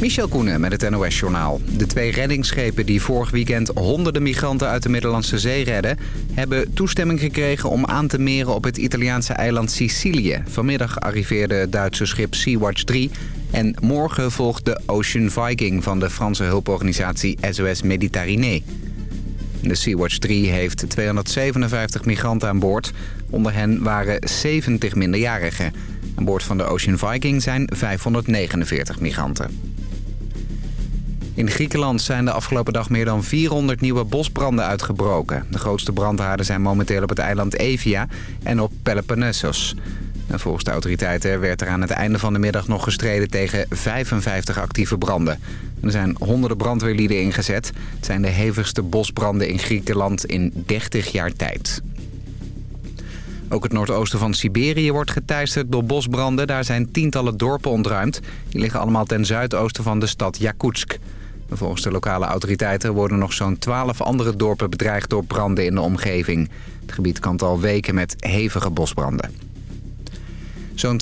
Michel Koenen met het NOS-journaal. De twee reddingsschepen die vorig weekend honderden migranten uit de Middellandse Zee redden... hebben toestemming gekregen om aan te meren op het Italiaanse eiland Sicilië. Vanmiddag arriveerde het Duitse schip Sea-Watch 3... en morgen volgt de Ocean Viking van de Franse hulporganisatie SOS Méditerranée. De Sea-Watch 3 heeft 257 migranten aan boord. Onder hen waren 70 minderjarigen. Aan boord van de Ocean Viking zijn 549 migranten. In Griekenland zijn de afgelopen dag meer dan 400 nieuwe bosbranden uitgebroken. De grootste brandhaarden zijn momenteel op het eiland Evia en op Peloponnesos. En volgens de autoriteiten werd er aan het einde van de middag nog gestreden tegen 55 actieve branden. Er zijn honderden brandweerlieden ingezet. Het zijn de hevigste bosbranden in Griekenland in 30 jaar tijd. Ook het noordoosten van Siberië wordt geteisterd door bosbranden. Daar zijn tientallen dorpen ontruimd. Die liggen allemaal ten zuidoosten van de stad Yakutsk. Volgens de lokale autoriteiten worden nog zo'n 12 andere dorpen bedreigd door branden in de omgeving. Het gebied kampt al weken met hevige bosbranden. Zo'n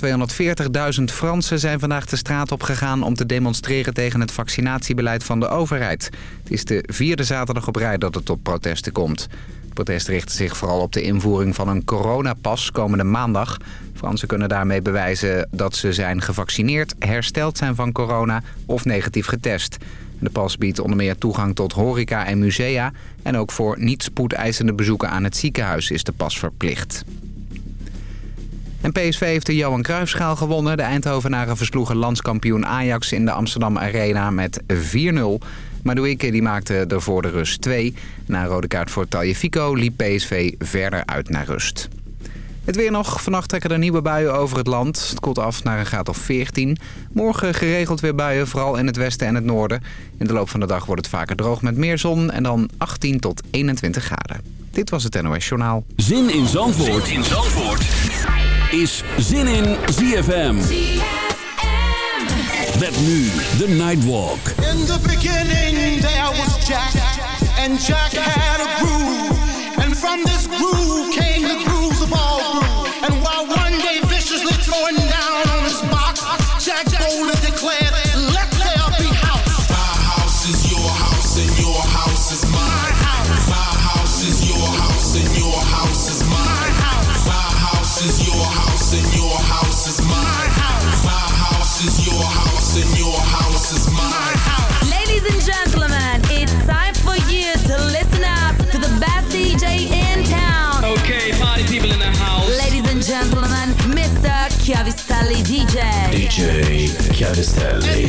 240.000 Fransen zijn vandaag de straat op gegaan om te demonstreren tegen het vaccinatiebeleid van de overheid. Het is de vierde zaterdag op rij dat het tot protesten komt. Het protest richt zich vooral op de invoering van een coronapas komende maandag. Fransen kunnen daarmee bewijzen dat ze zijn gevaccineerd, hersteld zijn van corona of negatief getest. De pas biedt onder meer toegang tot horeca en musea. En ook voor niet spoedeisende bezoeken aan het ziekenhuis is de pas verplicht. En PSV heeft de Johan Cruijffschaal gewonnen. De Eindhovenaren versloegen landskampioen Ajax in de Amsterdam Arena met 4-0. Maduike die maakte er voor de rust 2. Na een rode kaart voor Taljefico liep PSV verder uit naar rust. Het weer nog. Vannacht trekken er nieuwe buien over het land. Het koelt af naar een graad of 14. Morgen geregeld weer buien, vooral in het westen en het noorden. In de loop van de dag wordt het vaker droog met meer zon en dan 18 tot 21 graden. Dit was het NOS Journaal. Zin in Zandvoort, zin in Zandvoort. is Zin in ZFM. Met nu de Nightwalk. In the beginning there was Jack. And Jack had a groove. And from this groove came the going down. DJ Chiavistelli.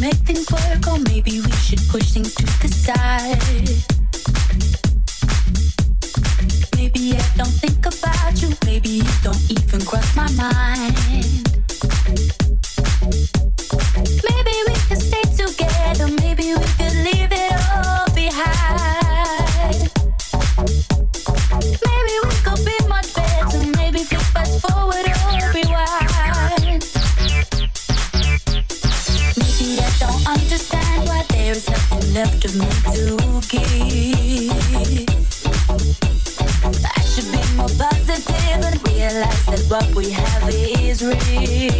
make things work, or maybe we should push things to the side. Maybe I don't think about you, maybe you don't even cross my mind. but we have it is real.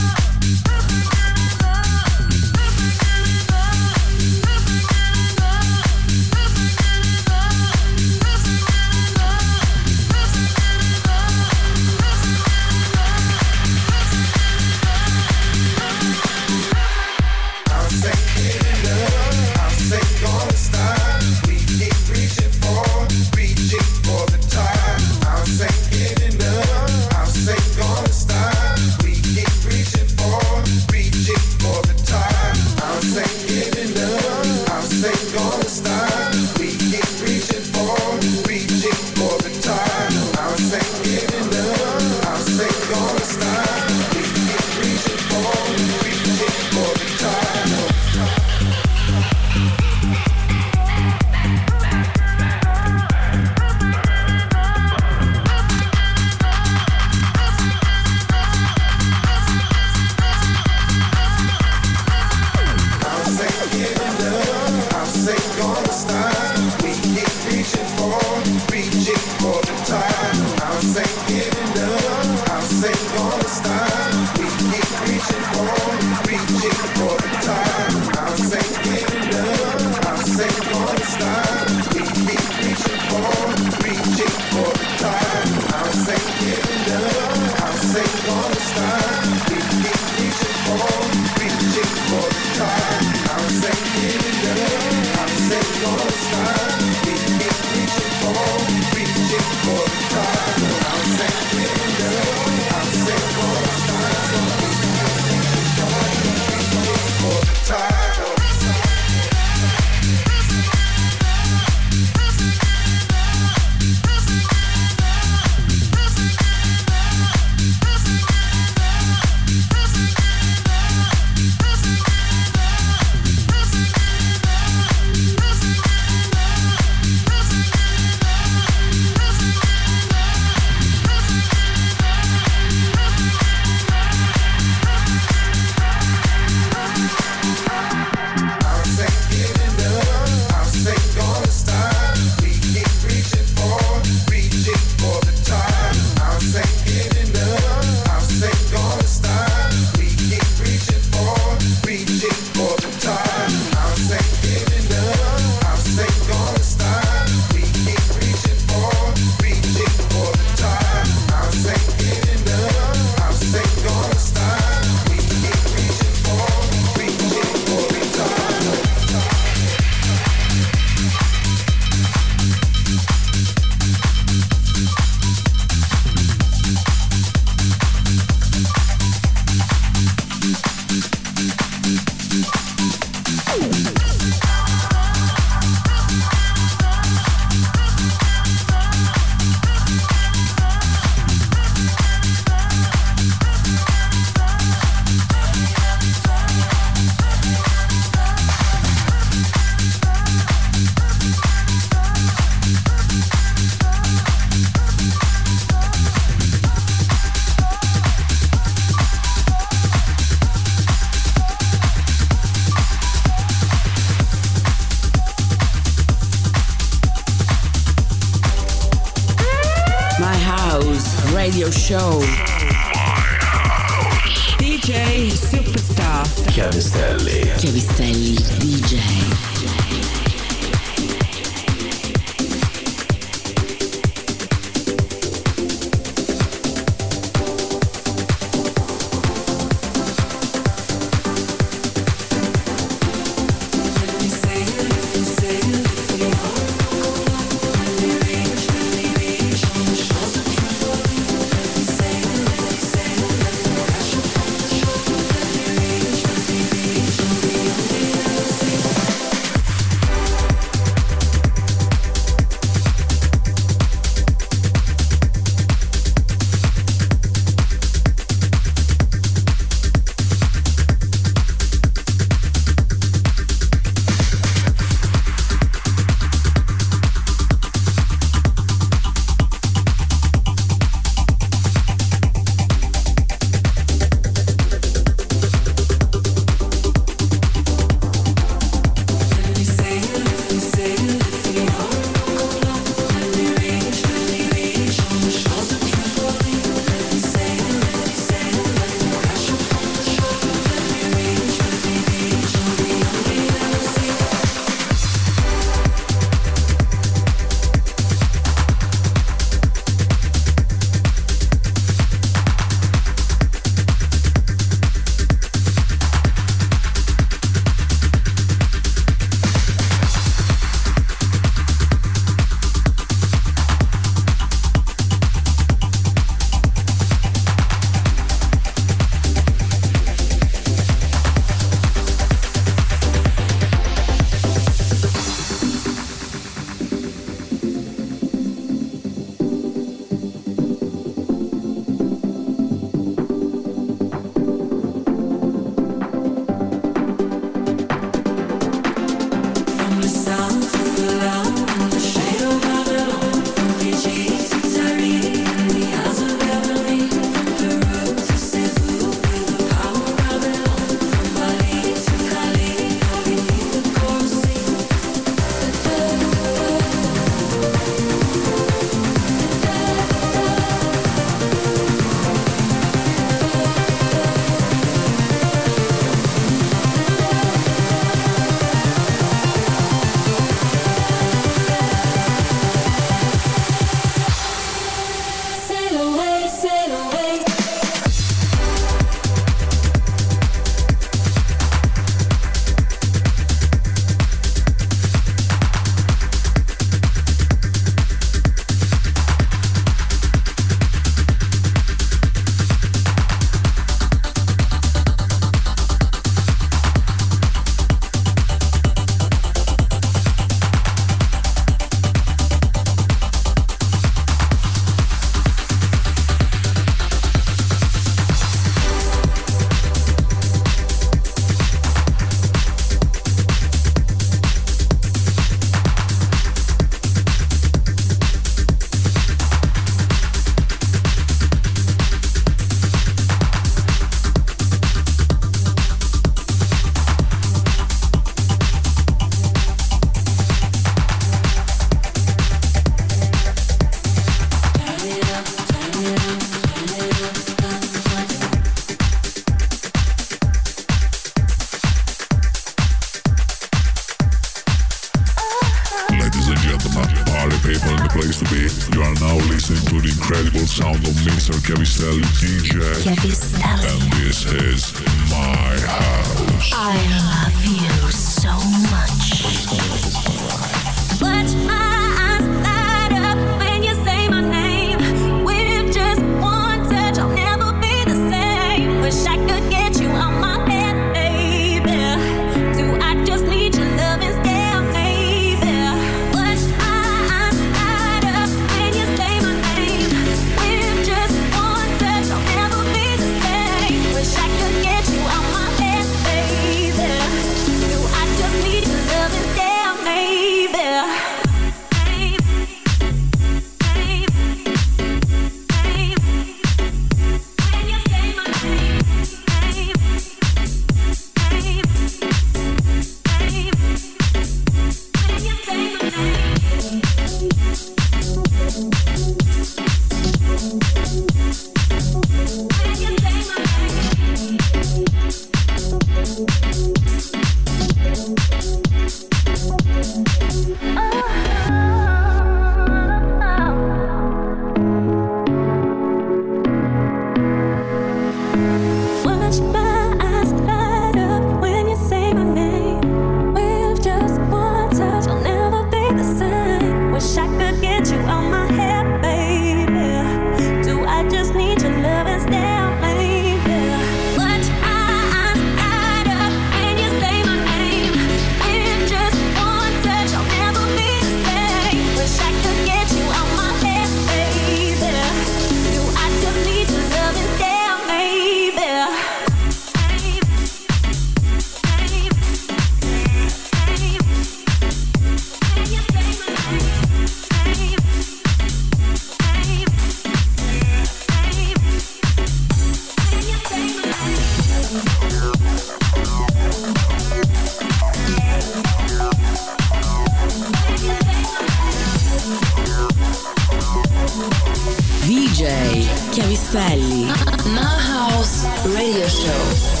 Radio Show.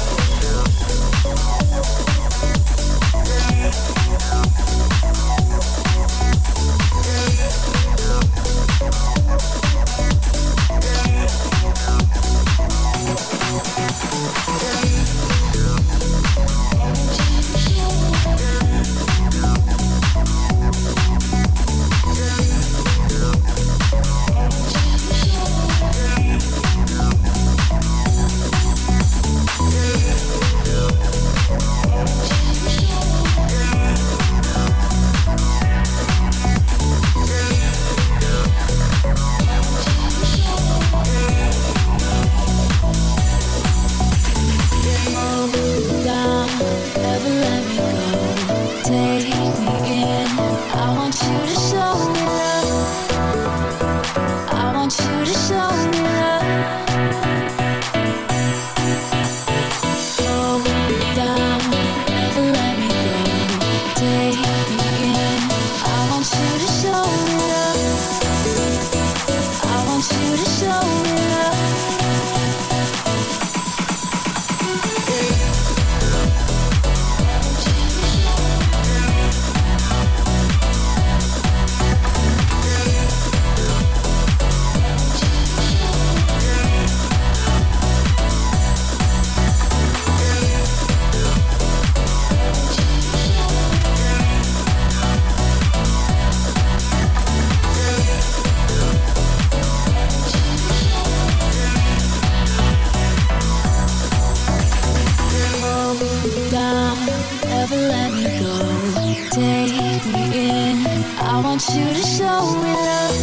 I want you to show me love.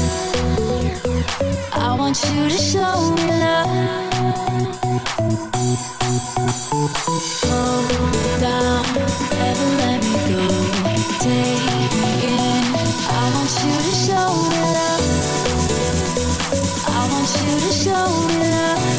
I want you to show me love. Hold never let me go. Take me in. I want you to show me love. I want you to show me love.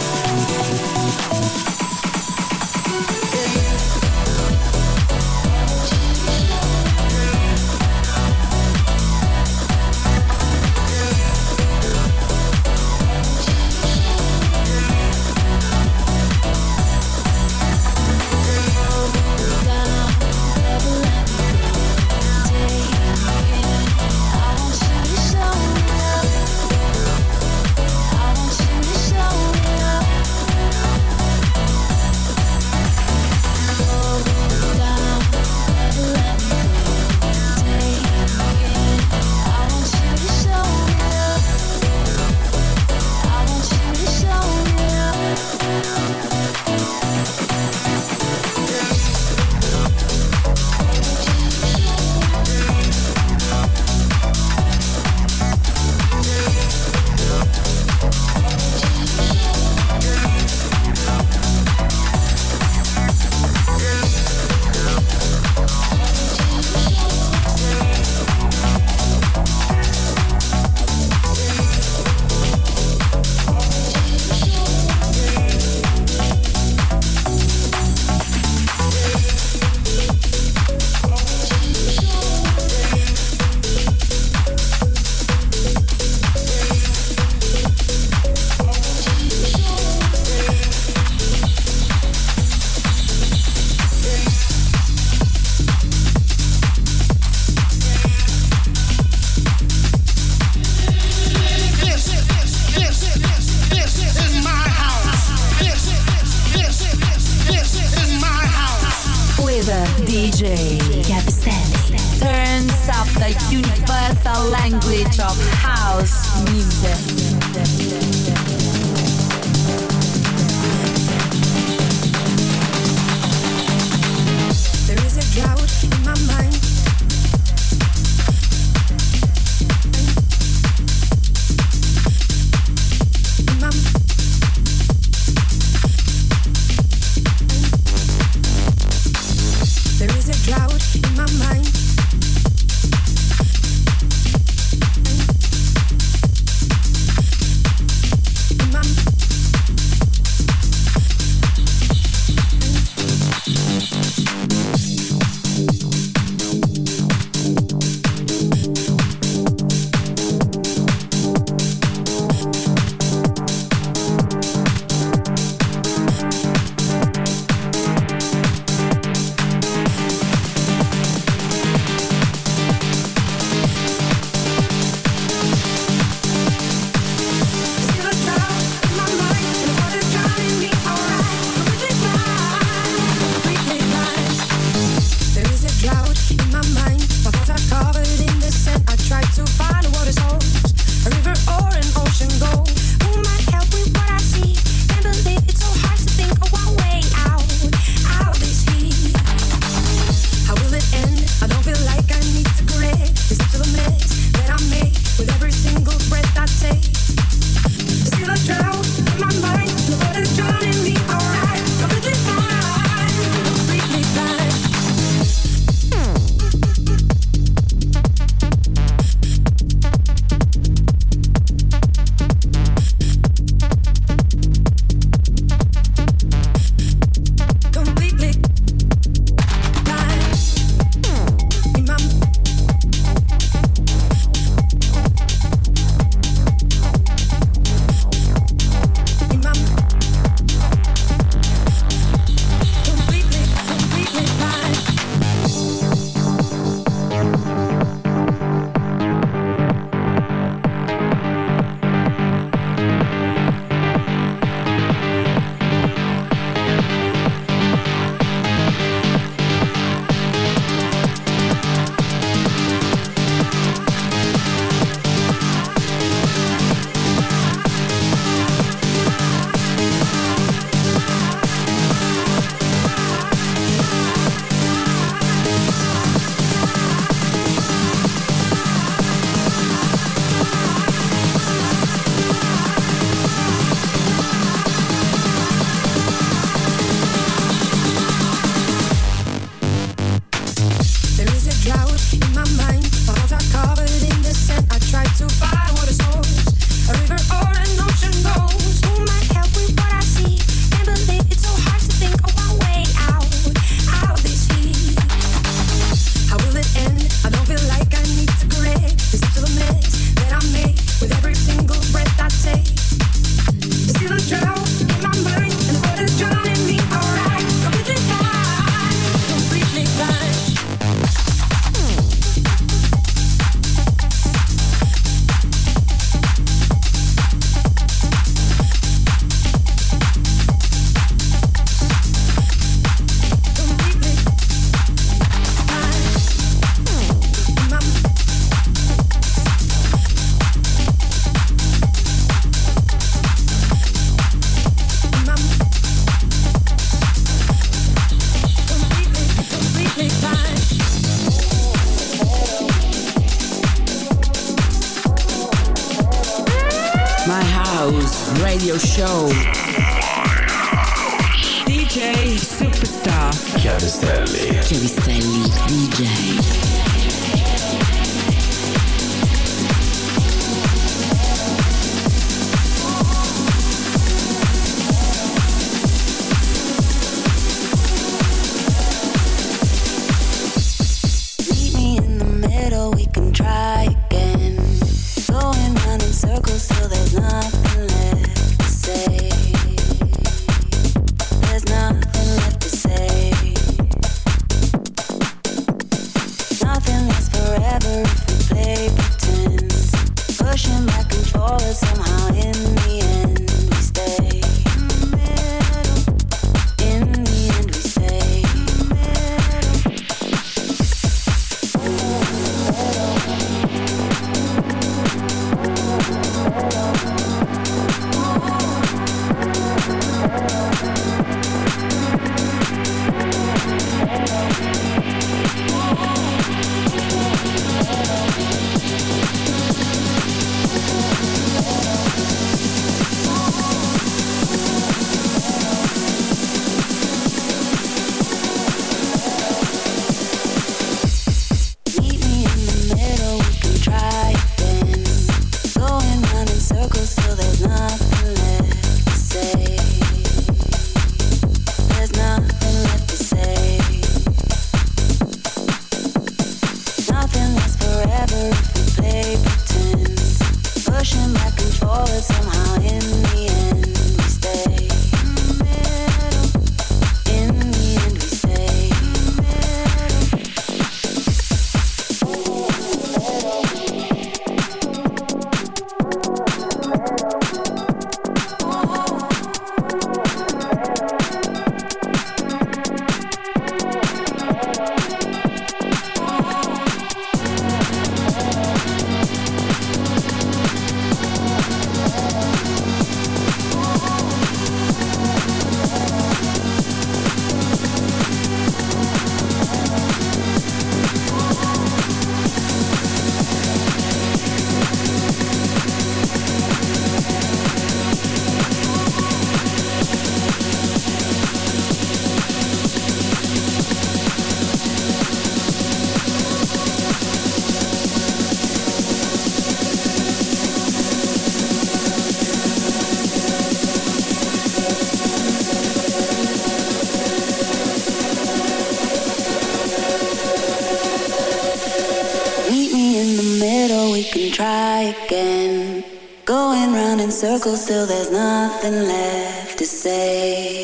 circles Still, there's nothing left to say.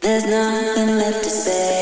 There's nothing left to say.